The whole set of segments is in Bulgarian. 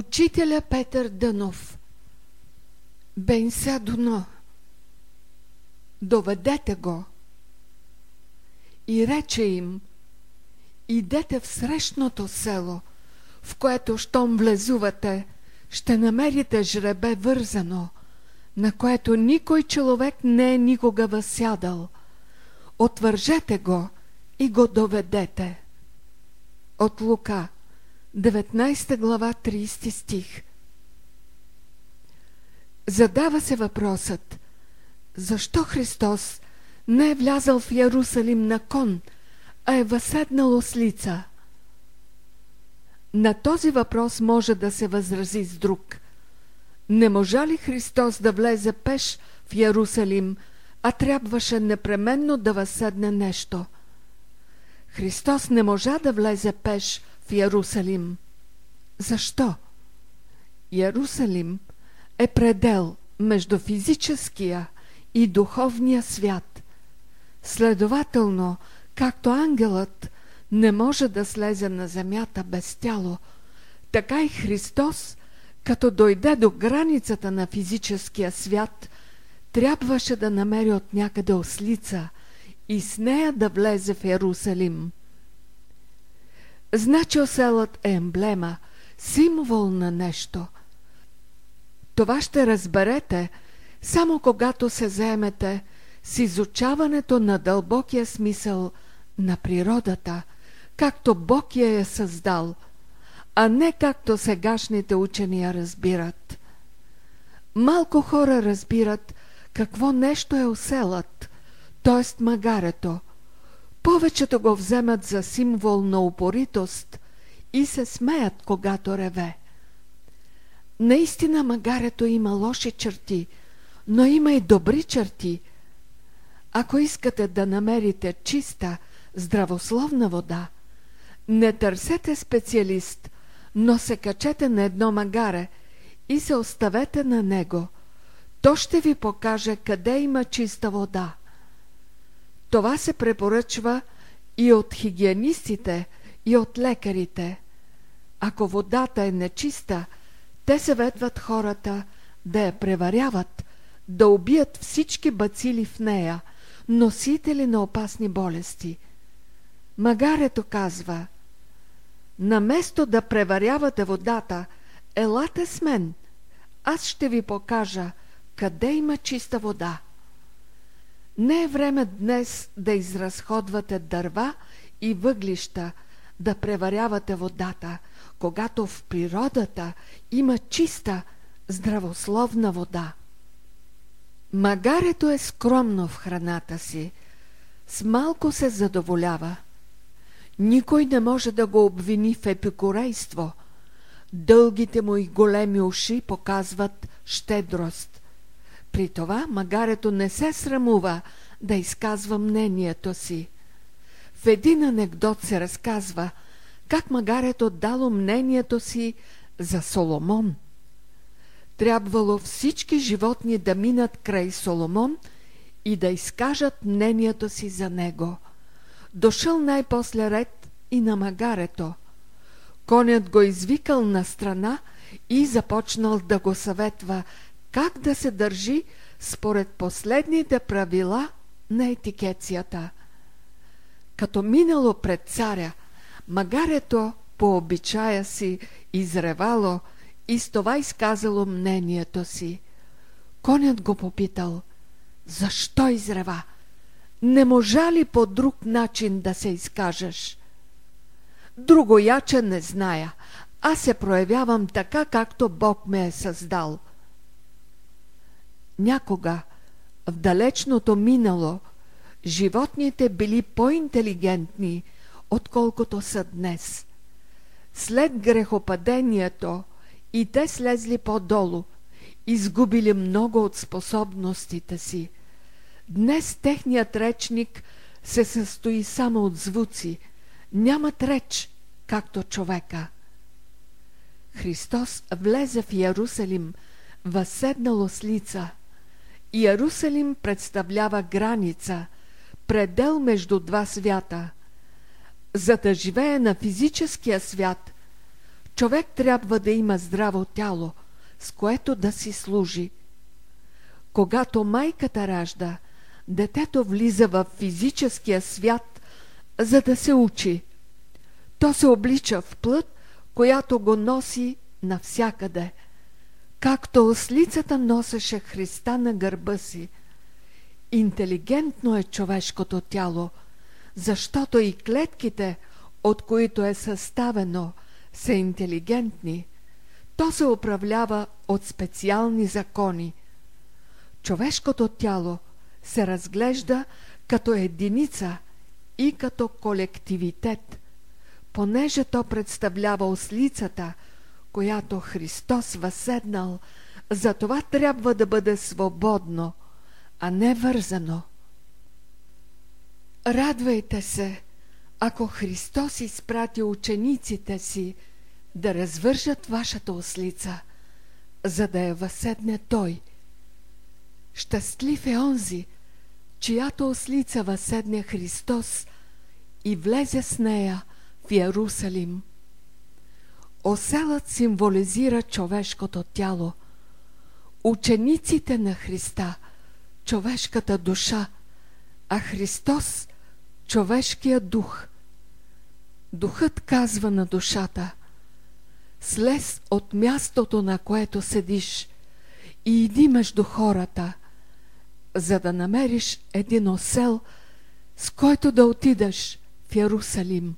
Учителя Петър Дънов Бенса Дуно Доведете го И рече им Идете в срещното село, в което, щом влезувате, ще намерите жребе вързано, на което никой човек не е никога възсядал. Отвържете го и го доведете. От Лука 19 глава 30 стих Задава се въпросът Защо Христос не е влязал в Ярусалим на кон, а е възседнал ослица? На този въпрос може да се възрази с друг. Не можа ли Христос да влезе пеш в Ярусалим, а трябваше непременно да възседне нещо? Христос не можа да влезе пеш Ярусалим. Защо? Ярусалим е предел между физическия и духовния свят. Следователно, както ангелът не може да слезе на земята без тяло, така и Христос, като дойде до границата на физическия свят, трябваше да намери от някъде ослица и с нея да влезе в Ерусалим. Значи оселът е емблема, символ на нещо. Това ще разберете само когато се заемете с изучаването на дълбокия смисъл на природата, както Бог я е създал, а не както сегашните учени я разбират. Малко хора разбират какво нещо е оселът, т.е. магарето – повечето го вземат за символ на упоритост и се смеят, когато реве. Наистина магарето има лоши черти, но има и добри черти. Ако искате да намерите чиста, здравословна вода, не търсете специалист, но се качете на едно магаре и се оставете на него. То ще ви покаже къде има чиста вода. Това се препоръчва и от хигиенистите, и от лекарите. Ако водата е нечиста, те съветват хората да я преваряват, да убият всички бацили в нея, носители на опасни болести. Магарето казва Наместо да преварявате водата, елате с мен, аз ще ви покажа къде има чиста вода. Не е време днес да изразходвате дърва и въглища, да преварявате водата, когато в природата има чиста, здравословна вода. Магарето е скромно в храната си, с малко се задоволява. Никой не може да го обвини в епикурейство. Дългите му и големи уши показват щедрост. При това магарето не се срамува да изказва мнението си. В един анекдот се разказва как магарето дало мнението си за Соломон. Трябвало всички животни да минат край Соломон и да изкажат мнението си за него. Дошъл най-после ред и на магарето. Конят го извикал на страна и започнал да го съветва как да се държи според последните правила на етикецията. Като минало пред царя, магарето по обичая си изревало и с това изказало мнението си. Конят го попитал, защо изрева? Не можа ли по друг начин да се изкажеш? Друго яче не зная. Аз се проявявам така, както Бог ме е създал – Някога, в далечното минало, животните били по-интелигентни, отколкото са днес. След грехопадението и те слезли по-долу, изгубили много от способностите си. Днес техният речник се състои само от звуци, нямат реч, както човека. Христос влезе в Ярусалим, възседнало с лица – Иерусалим представлява граница, предел между два свята. За да живее на физическия свят, Човек трябва да има здраво тяло, с което да си служи. Когато майката ражда, детето влиза в физическия свят, за да се учи. То се облича в плът, която го носи навсякъде. Както ослицата носеше Христа на гърба си. Интелигентно е човешкото тяло, защото и клетките, от които е съставено, са интелигентни. То се управлява от специални закони. Човешкото тяло се разглежда като единица и като колективитет, понеже то представлява ослицата, която Христос възседнал, затова трябва да бъде свободно, а не вързано. Радвайте се, ако Христос изпрати учениците си да развържат вашата ослица, за да я възседне Той. Щастлив е онзи, чиято ослица възседне Христос и влезе с нея в Ярусалим. Оселът символизира човешкото тяло. Учениците на Христа – човешката душа, а Христос – човешкия дух. Духът казва на душата – слез от мястото, на което седиш и иди между хората, за да намериш един осел, с който да отидеш в Ярусалим,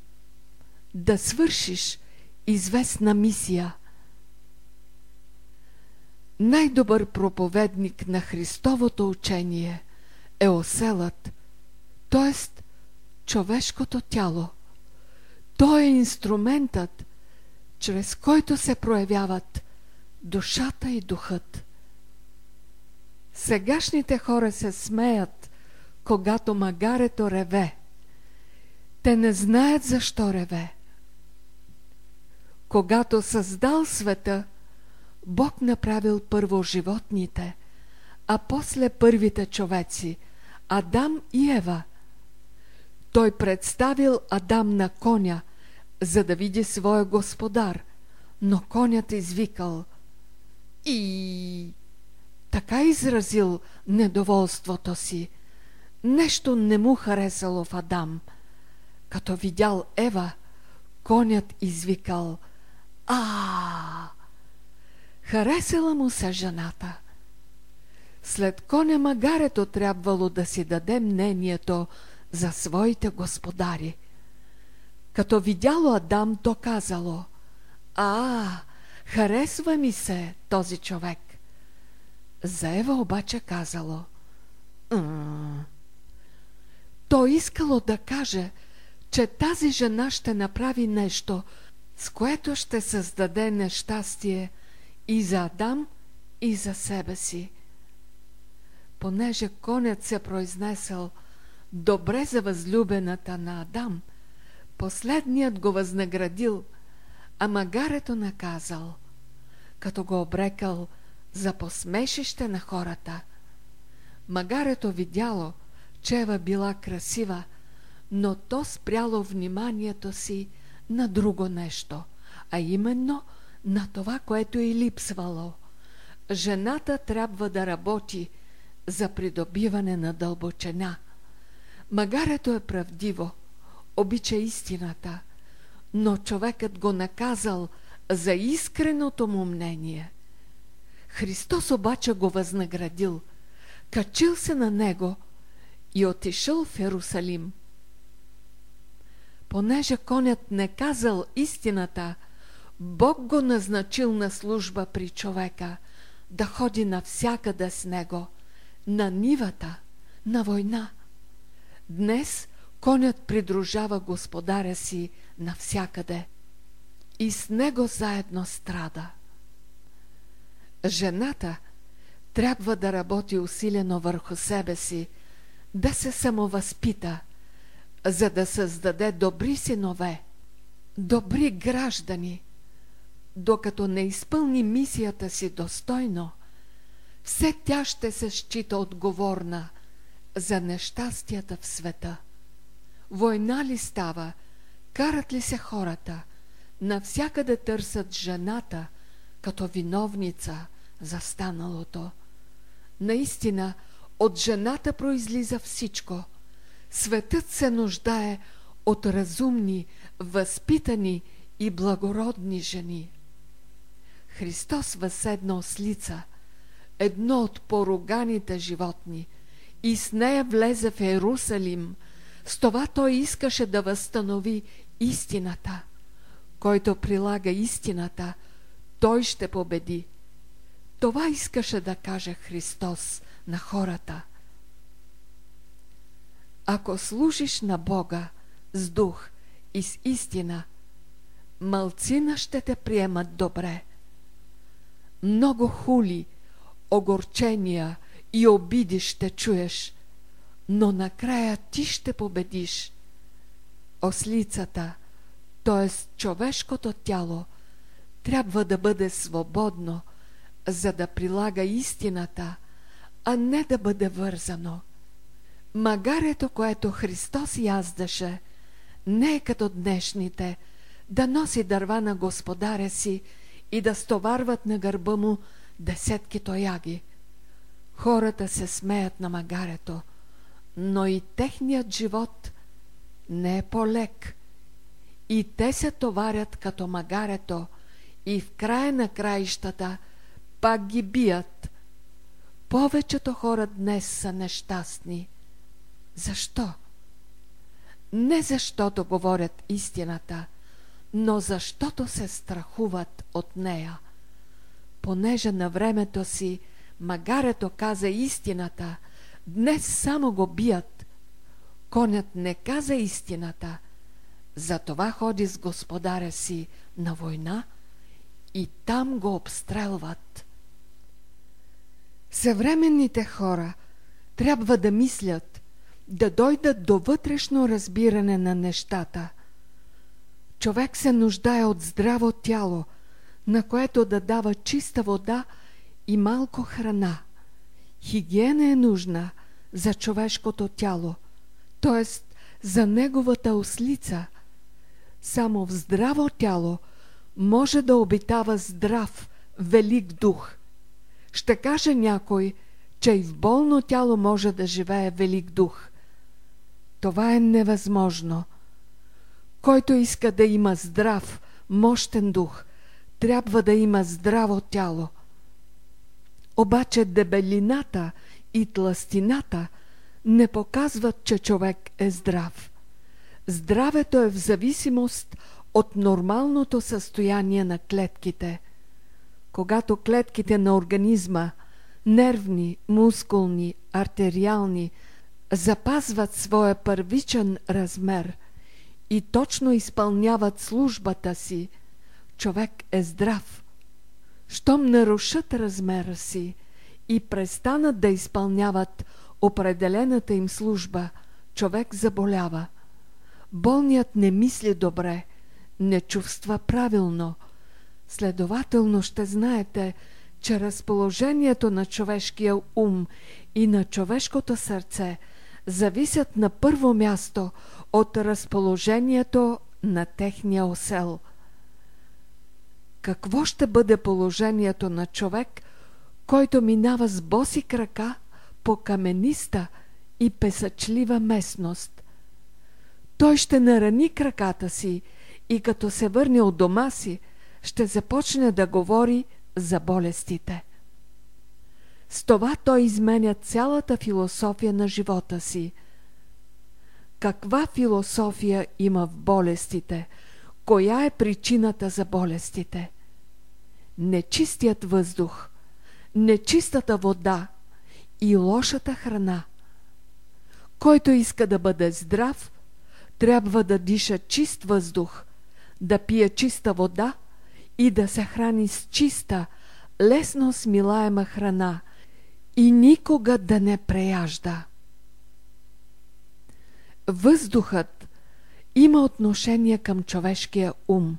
да свършиш известна мисия. Най-добър проповедник на Христовото учение е оселът, т.е. човешкото тяло. Той е инструментът, чрез който се проявяват душата и духът. Сегашните хора се смеят, когато магарето реве. Те не знаят защо реве. Когато създал света, Бог направил първо животните, а после първите човеци, Адам и Ева. Той представил Адам на коня, за да види своя господар, но конят извикал и така изразил недоволството си. Нещо не му харесало в Адам. Като видял Ева, конят извикал – а! Харесала му се жената. След коня магарето трябвало да си даде мнението за своите господари. Като видяло Адам, то казало А, харесва ми се този човек. За Ева обаче казало То искало да каже, че тази жена ще направи нещо – с което ще създаде нещастие и за Адам, и за себе си. Понеже конят се произнесъл добре за възлюбената на Адам, последният го възнаградил, а магарето наказал, като го обрекал за посмешище на хората. Магарето видяло, че Ева била красива, но то спряло вниманието си на друго нещо, а именно на това, което е липсвало. Жената трябва да работи за придобиване на дълбочина. Магарето е правдиво, обича истината, но човекът го наказал за искреното му мнение. Христос обаче го възнаградил, качил се на него и отишъл в Ерусалим – Понеже конят не казал истината, Бог го назначил на служба при човека, да ходи навсякъде с него, на нивата, на война. Днес конят придружава господаря си навсякъде и с него заедно страда. Жената трябва да работи усилено върху себе си, да се самовъзпита – за да създаде добри синове, добри граждани, докато не изпълни мисията си достойно, все тя ще се счита отговорна за нещастията в света. Война ли става, карат ли се хората, Навсякъде търсят жената като виновница за станалото. Наистина, от жената произлиза всичко. Светът се нуждае от разумни, възпитани и благородни жени. Христос възседна ослица, едно от поруганите животни, и с нея влезе в Ерусалим. С това той искаше да възстанови истината. Който прилага истината, той ще победи. Това искаше да каже Христос на хората. Ако служиш на Бога с дух и с истина, малцина ще те приемат добре. Много хули, огорчения и обиди ще чуеш, но накрая ти ще победиш. Ослицата, т.е. човешкото тяло, трябва да бъде свободно, за да прилага истината, а не да бъде вързано. Магарето, което Христос яздаше, не е като днешните, да носи дърва на господаря си и да стоварват на гърба му десетки тояги. Хората се смеят на магарето, но и техният живот не е по-лек. И те се товарят като магарето и в края на краищата пак ги бият. Повечето хора днес са нещастни. Защо? Не защото говорят истината, но защото се страхуват от нея. Понеже на времето си магарето каза истината, днес само го бият. Конят не каза истината, затова ходи с господаря си на война и там го обстрелват. Съвременните хора трябва да мислят, да дойдат до вътрешно разбиране на нещата. Човек се нуждае от здраво тяло, на което да дава чиста вода и малко храна. Хигиена е нужна за човешкото тяло, т.е. за неговата ослица. Само в здраво тяло може да обитава здрав, велик дух. Ще каже някой, че и в болно тяло може да живее велик дух. Това е невъзможно. Който иска да има здрав, мощен дух, трябва да има здраво тяло – обаче дебелината и тластината не показват, че човек е здрав. Здравето е в зависимост от нормалното състояние на клетките. Когато клетките на организма, нервни, мускулни, артериални, запазват своя първичен размер и точно изпълняват службата си, човек е здрав – щом нарушат размера си и престанат да изпълняват определената им служба, човек заболява. Болният не мисли добре, не чувства правилно. Следователно ще знаете, че разположението на човешкия ум и на човешкото сърце зависят на първо място от разположението на техния осел – какво ще бъде положението на човек, който минава с боси крака по камениста и песъчлива местност. Той ще нарани краката си и като се върне от дома си, ще започне да говори за болестите. С това той изменя цялата философия на живота си. Каква философия има в болестите – Коя е причината за болестите? Нечистият въздух, нечистата вода и лошата храна. Който иска да бъде здрав, трябва да диша чист въздух, да пие чиста вода и да се храни с чиста, лесно смилаема храна и никога да не преяжда. Въздухът има отношение към човешкия ум,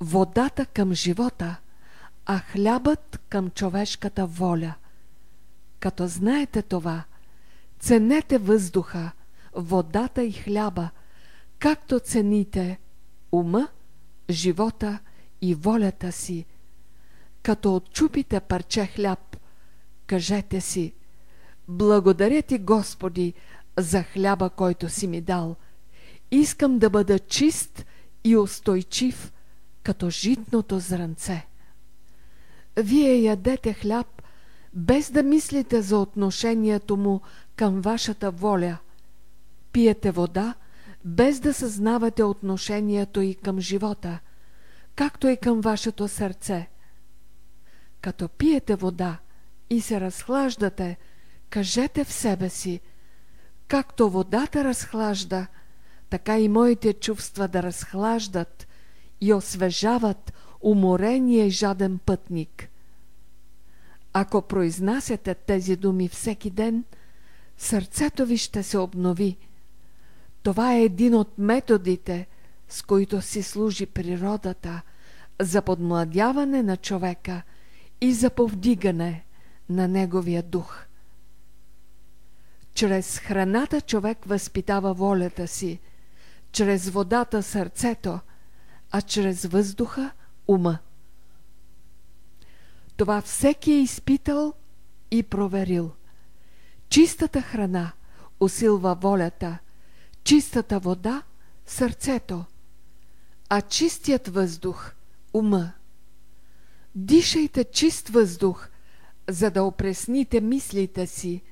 водата към живота, а хлябът към човешката воля. Като знаете това, ценете въздуха, водата и хляба, както цените ума живота и волята си. Като отчупите парче хляб, кажете си Благодаря ти, Господи, за хляба, който си ми дал. Искам да бъда чист и устойчив, като житното зранце. Вие ядете хляб, без да мислите за отношението му към вашата воля. Пиете вода, без да съзнавате отношението и към живота, както и към вашето сърце. Като пиете вода и се разхлаждате, кажете в себе си, както водата разхлажда, така и моите чувства да разхлаждат и освежават уморения и жаден пътник. Ако произнасяте тези думи всеки ден, сърцето ви ще се обнови. Това е един от методите, с които си служи природата за подмладяване на човека и за повдигане на неговия дух. Чрез храната човек възпитава волята си, чрез водата сърцето, а чрез въздуха ума. Това всеки е изпитал и проверил. Чистата храна усилва волята, чистата вода – сърцето, а чистият въздух – ума. Дишайте чист въздух, за да опресните мислите си.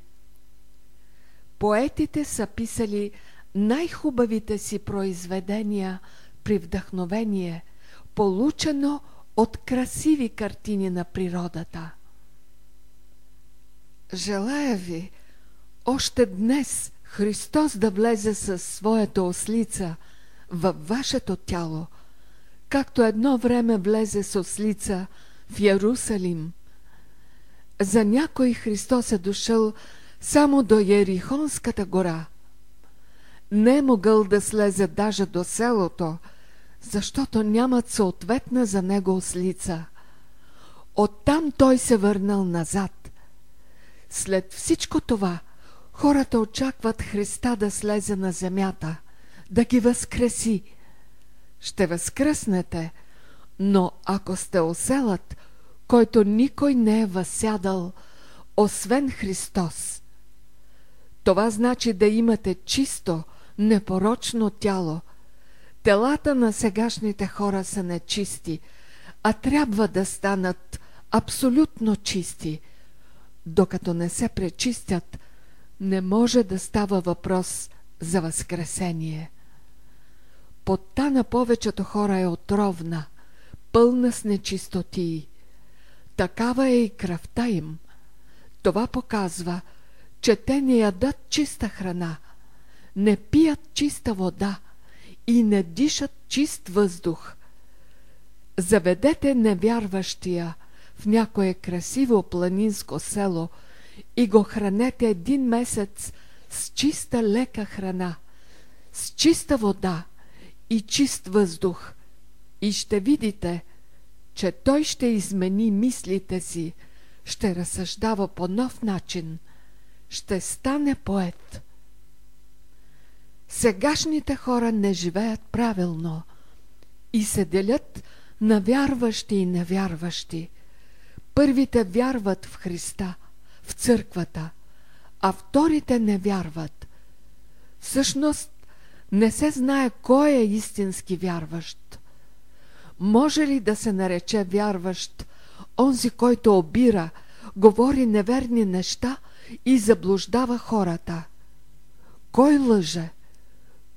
Поетите са писали най-хубавите си произведения при вдъхновение, получено от красиви картини на природата. Желая ви още днес Христос да влезе със своята ослица във вашето тяло, както едно време влезе с ослица в Ярусалим. За някой Христос е дошъл само до Ерихонската гора. Не е могъл да слезе даже до селото, защото нямат съответна за него ослица. Оттам той се върнал назад. След всичко това, хората очакват Христа да слезе на земята, да ги възкреси. Ще възкръснете, но ако сте оселът, който никой не е възсядал, освен Христос, това значи да имате чисто, непорочно тяло. Телата на сегашните хора са нечисти, а трябва да станат абсолютно чисти. Докато не се пречистят, не може да става въпрос за възкресение. Потта на повечето хора е отровна, пълна с нечистотии. Такава е и кръвта им. Това показва – че те не ядат чиста храна, не пият чиста вода и не дишат чист въздух. Заведете невярващия в някое красиво планинско село и го хранете един месец с чиста лека храна, с чиста вода и чист въздух и ще видите, че той ще измени мислите си, ще разсъждава по нов начин – ще стане поет. Сегашните хора не живеят правилно и се делят на вярващи и невярващи. Първите вярват в Христа, в църквата, а вторите не вярват. Всъщност не се знае кой е истински вярващ. Може ли да се нарече вярващ онзи, който обира, говори неверни неща – и заблуждава хората. Кой лъже?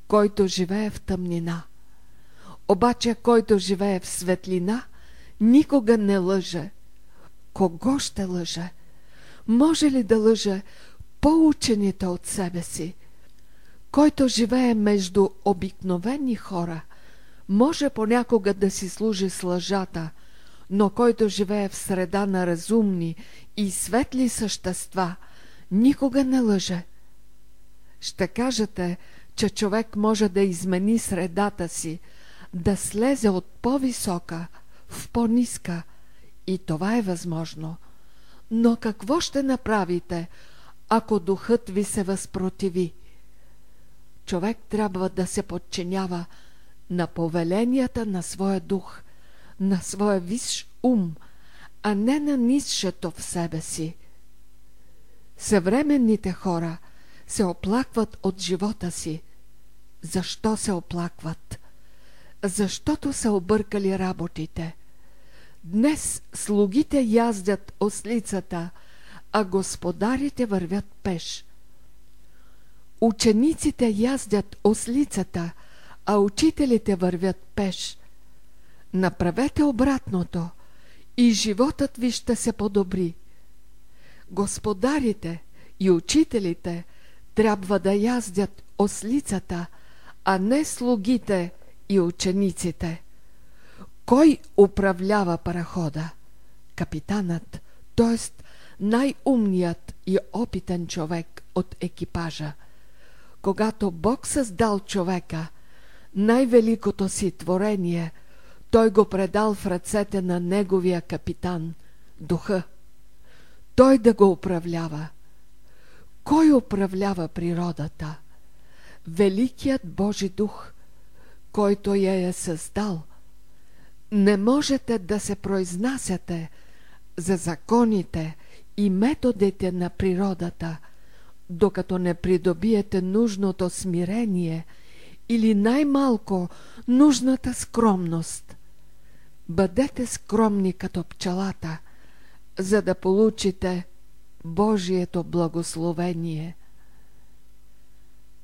Който живее в тъмнина. Обаче, който живее в светлина, никога не лъже. Кого ще лъже? Може ли да лъже по-учените от себе си? Който живее между обикновени хора, може понякога да си служи с лъжата, но който живее в среда на разумни и светли същества – никога не лъже. Ще кажете, че човек може да измени средата си, да слезе от по-висока в по-ниска и това е възможно. Но какво ще направите, ако духът ви се възпротиви? Човек трябва да се подчинява на повеленията на своя дух, на своя висш ум, а не на низшето в себе си. Съвременните хора се оплакват от живота си. Защо се оплакват? Защото са объркали работите. Днес слугите яздят ослицата, а господарите вървят пеш. Учениците яздят ослицата, а учителите вървят пеш. Направете обратното и животът ви ще се подобри. Господарите и учителите трябва да яздят ослицата, а не слугите и учениците. Кой управлява парахода? Капитанът, т.е. най-умният и опитен човек от екипажа. Когато Бог създал човека, най-великото си творение, той го предал в ръцете на неговия капитан, духа. Той да го управлява. Кой управлява природата? Великият Божи дух, който я е създал. Не можете да се произнасяте за законите и методите на природата, докато не придобиете нужното смирение или най-малко нужната скромност. Бъдете скромни като пчелата, за да получите Божието благословение.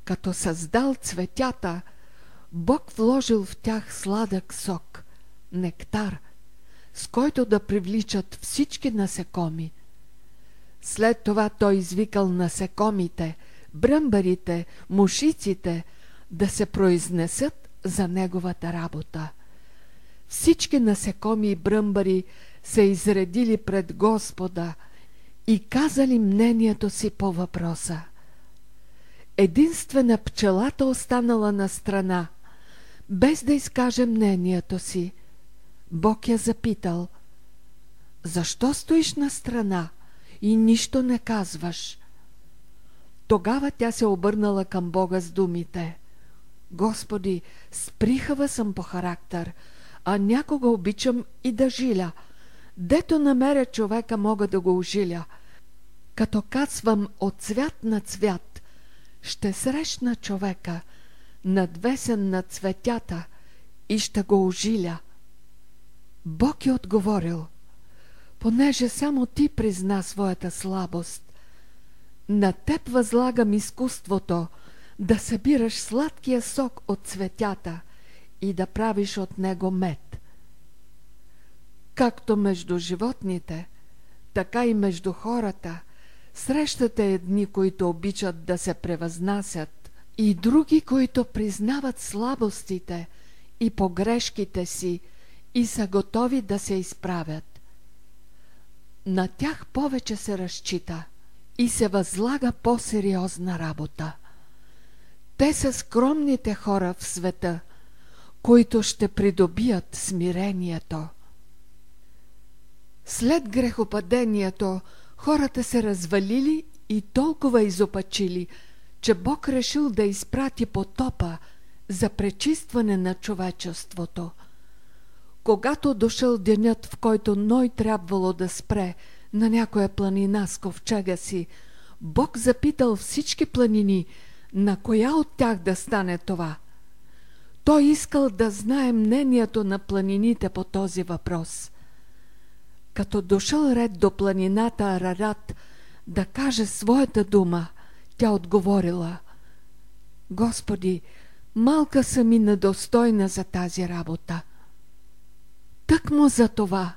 Като създал цветята, Бог вложил в тях сладък сок, нектар, с който да привличат всички насекоми. След това той извикал насекомите, бръмбарите, мушиците да се произнесат за неговата работа. Всички насекоми и бръмбари се изредили пред Господа и казали мнението си по въпроса. Единствена пчелата останала на страна, без да изкаже мнението си. Бог я запитал, защо стоиш на страна и нищо не казваш? Тогава тя се обърнала към Бога с думите. Господи, сприхава съм по характер, а някога обичам и да жиля. Дето намеря човека, мога да го ожиля. Като кацвам от цвят на цвят, ще срещна човека, надвесен на цветята и ще го ожиля. Бог е отговорил, понеже само ти призна своята слабост. На теб възлагам изкуството да събираш сладкия сок от цветята и да правиш от него мед. Както между животните, така и между хората срещате едни, които обичат да се превъзнасят и други, които признават слабостите и погрешките си и са готови да се изправят. На тях повече се разчита и се възлага по-сериозна работа. Те са скромните хора в света, които ще придобият смирението. След грехопадението хората се развалили и толкова изопачили, че Бог решил да изпрати потопа за пречистване на човечеството. Когато дошъл денят, в който Ной трябвало да спре на някоя планина с ковчега си, Бог запитал всички планини, на коя от тях да стане това. Той искал да знае мнението на планините по този въпрос. Като дошъл ред до планината Арарат да каже своята дума, тя отговорила Господи, малка съм и недостойна за тази работа. Тъкмо за това,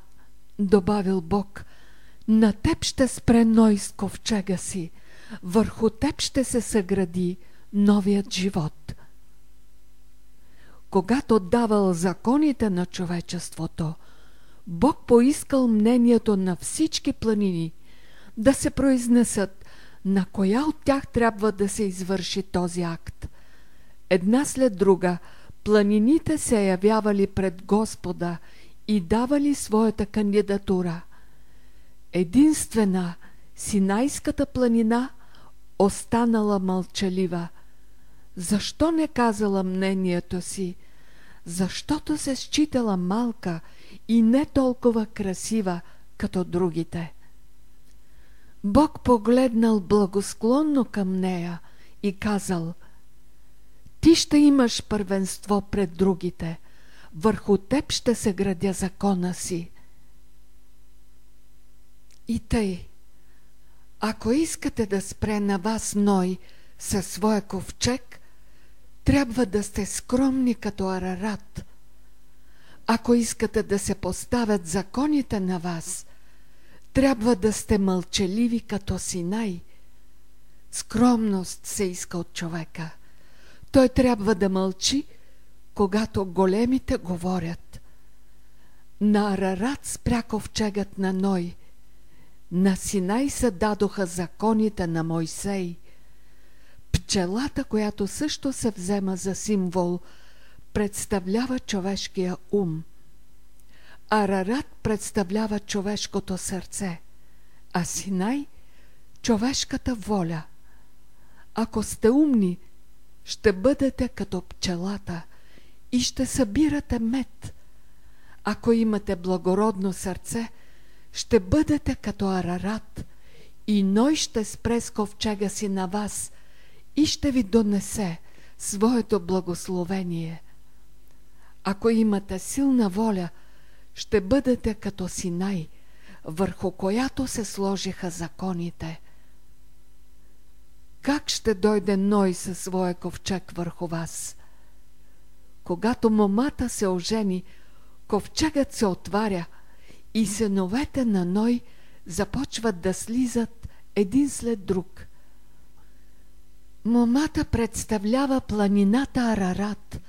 добавил Бог, на теб ще спре Ной с ковчега си, върху теб ще се съгради новият живот. Когато давал законите на човечеството, Бог поискал мнението на всички планини да се произнесат на коя от тях трябва да се извърши този акт. Една след друга планините се явявали пред Господа и давали своята кандидатура. Единствена Синайската планина останала мълчалива. Защо не казала мнението си? защото се считала малка и не толкова красива като другите. Бог погледнал благосклонно към нея и казал Ти ще имаш първенство пред другите, върху теб ще се градя закона си. И тъй, ако искате да спре на вас Ной със своя ковчег, трябва да сте скромни като Арарат. Ако искате да се поставят законите на вас, трябва да сте мълчаливи като Синай. Скромност се иска от човека. Той трябва да мълчи, когато големите говорят. На Арарат спря ковчегът на Ной. На Синай се дадоха законите на Мойсей. Пчелата, която също се взема за символ, представлява човешкия ум. Арарат представлява човешкото сърце, а Синай – човешката воля. Ако сте умни, ще бъдете като пчелата и ще събирате мед. Ако имате благородно сърце, ще бъдете като Арарат и Ной ще спре с ковчега си на вас и ще ви донесе своето благословение. Ако имате силна воля – ще бъдете като Синай, върху която се сложиха законите. Как ще дойде Ной със своя ковчег върху вас? Когато момата се ожени, ковчегът се отваря и синовете на Ной започват да слизат един след друг. Момата представлява планината Арарат,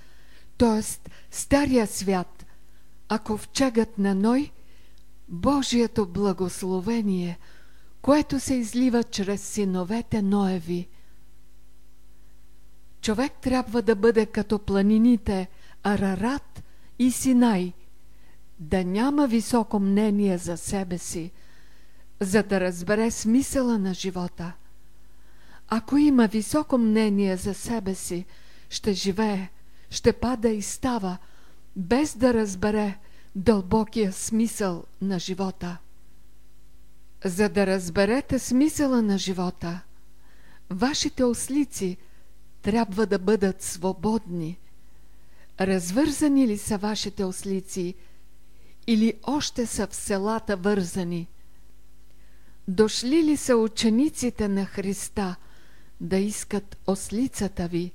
т.е. Стария свят, а ковчегът на Ной – Божието благословение, което се излива чрез синовете Ноеви. Човек трябва да бъде като планините Арарат и Синай, да няма високо мнение за себе си, за да разбере смисъла на живота. Ако има високо мнение за себе си, ще живее, ще пада и става – без да разбере дълбокия смисъл на живота. За да разберете смисъла на живота, вашите ослици трябва да бъдат свободни. Развързани ли са вашите ослици или още са в селата вързани? Дошли ли са учениците на Христа да искат ослицата ви?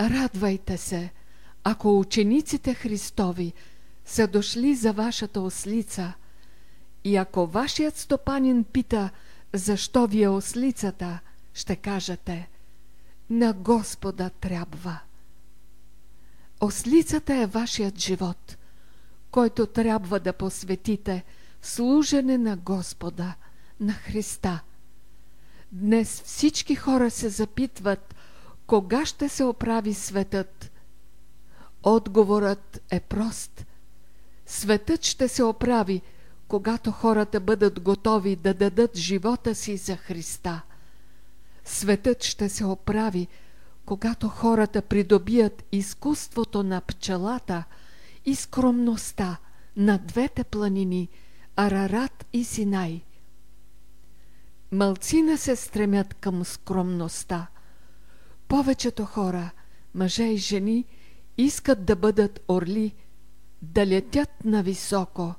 Радвайте се – ако учениците Христови са дошли за вашата ослица и ако вашият стопанин пита защо ви е ослицата, ще кажете на Господа трябва. Ослицата е вашият живот, който трябва да посветите служене на Господа, на Христа. Днес всички хора се запитват кога ще се оправи светът – Отговорът е прост. Светът ще се оправи, когато хората бъдат готови да дадат живота си за Христа. Светът ще се оправи, когато хората придобият изкуството на пчелата и скромността на двете планини Арарат и Синай. Малцина се стремят към скромността. Повечето хора, мъже и жени – искат да бъдат орли, да летят нависоко.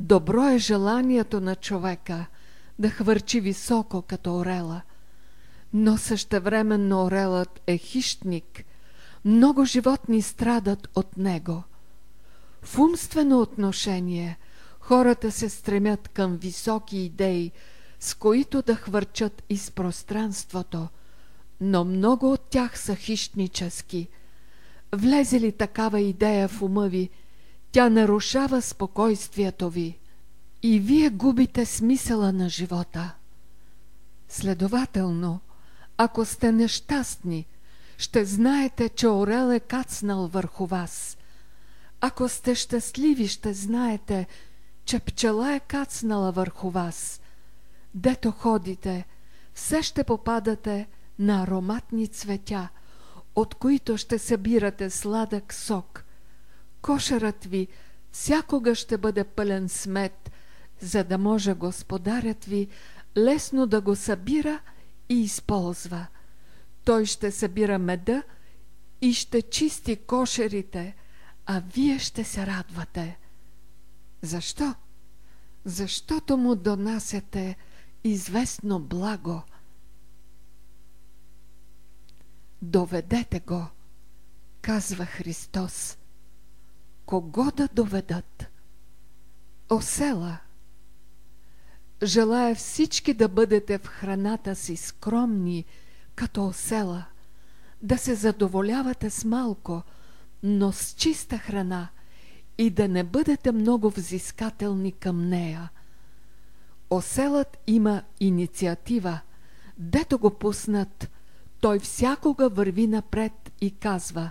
Добро е желанието на човека да хвърчи високо като орела, но същевременно орелът е хищник, много животни страдат от него. В умствено отношение хората се стремят към високи идеи, с които да хвърчат из пространството, но много от тях са хищнически – Влезе ли такава идея в ума ви, тя нарушава спокойствието ви и вие губите смисъла на живота. Следователно, ако сте нещастни, ще знаете, че орел е кацнал върху вас. Ако сте щастливи, ще знаете, че пчела е кацнала върху вас. Дето ходите, все ще попадате на ароматни цветя – от които ще събирате сладък сок. Кошерът ви всякога ще бъде пълен смет, за да може господарят ви лесно да го събира и използва. Той ще събира меда и ще чисти кошерите, а вие ще се радвате. Защо? Защото му донасяте известно благо. Доведете го, казва Христос. Кого да доведат? Осела. Желая всички да бъдете в храната си скромни, като осела, да се задоволявате с малко, но с чиста храна и да не бъдете много взискателни към нея. Оселът има инициатива. Дето го пуснат, той всякога върви напред и казва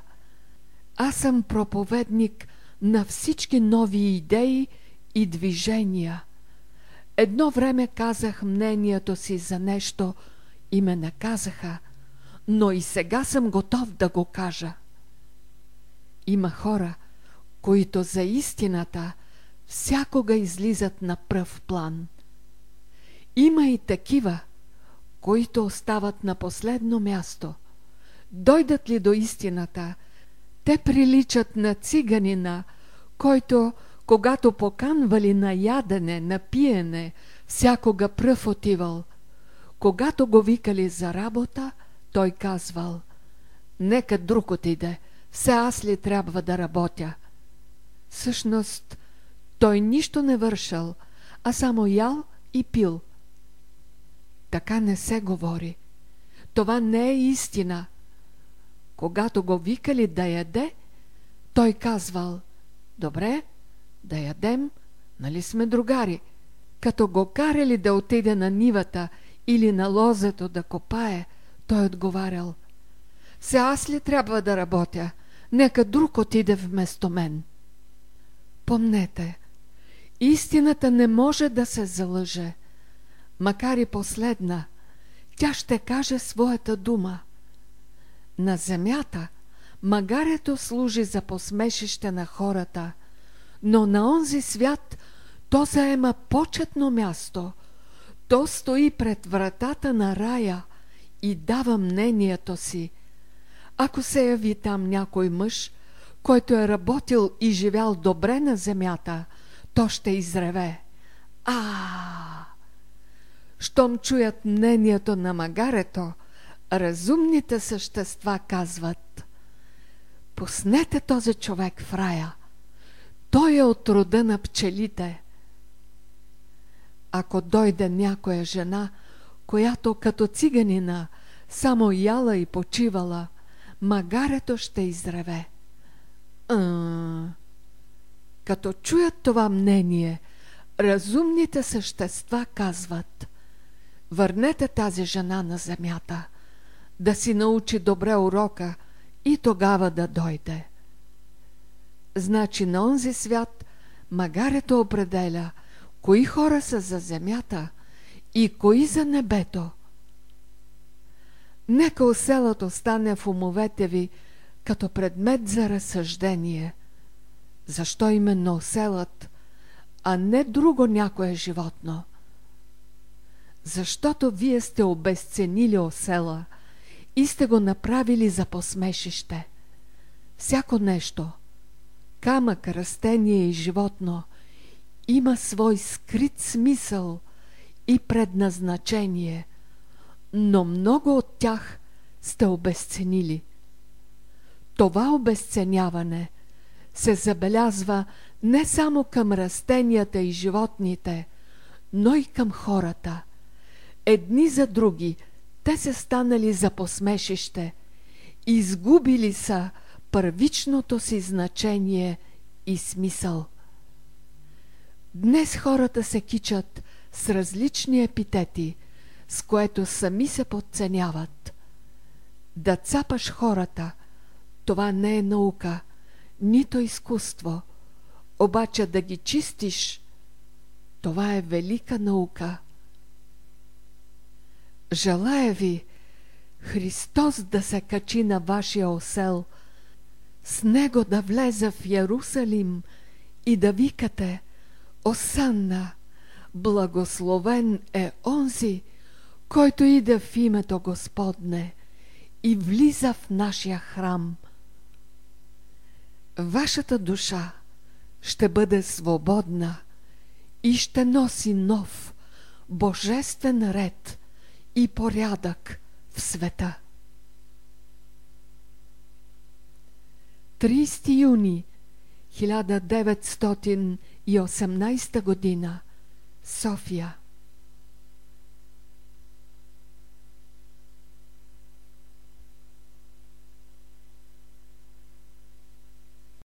Аз съм проповедник на всички нови идеи и движения. Едно време казах мнението си за нещо и ме наказаха, но и сега съм готов да го кажа. Има хора, които за истината всякога излизат на пръв план. Има и такива, които остават на последно място. Дойдат ли до истината, те приличат на циганина, който, когато поканвали на ядене, на пиене, всякога пръв отивал. Когато го викали за работа, той казвал «Нека друг отиде, все аз ли трябва да работя?» Всъщност, той нищо не вършал, а само ял и пил. Така не се говори. Това не е истина. Когато го викали да яде, той казвал Добре, да ядем, нали сме другари? Като го карали да отиде на нивата или на лозето да копае, той отговарял Се аз ли трябва да работя? Нека друг отиде вместо мен. Помнете, истината не може да се залъже. Макар и последна, тя ще каже своята дума. На земята магарето служи за посмешище на хората, но на онзи свят то заема почетно място. То стои пред вратата на рая и дава мнението си. Ако се яви там някой мъж, който е работил и живял добре на земята, то ще изреве. А! Щом чуят мнението на магарето, разумните същества казват Пуснете този човек в рая. Той е от рода на пчелите. Ако дойде някоя жена, която като циганина само яла и почивала, магарето ще изреве. Като чуят това мнение, разумните същества казват Върнете тази жена на земята, да си научи добре урока и тогава да дойде. Значи на онзи свят магарето определя кои хора са за земята и кои за небето. Нека оселът стане в умовете ви като предмет за разсъждение. Защо именно оселът, а не друго някое животно? Защото вие сте обесценили осела и сте го направили за посмешище. Всяко нещо, камък, растение и животно, има свой скрит смисъл и предназначение, но много от тях сте обесценили – това обесценяване се забелязва не само към растенията и животните, но и към хората. Едни за други те се станали за посмешище, изгубили са първичното си значение и смисъл. Днес хората се кичат с различни епитети, с което сами се подценяват. Да цапаш хората – това не е наука, нито изкуство. Обаче да ги чистиш, това е велика наука. Желая ви Христос да се качи на вашия осел, с него да влезе в Ярусалим и да викате Осанна, благословен е онзи, който иде в името Господне и влиза в нашия храм. Вашата душа ще бъде свободна и ще носи нов, божествен ред и порядък в света. 30 юни 1918 година София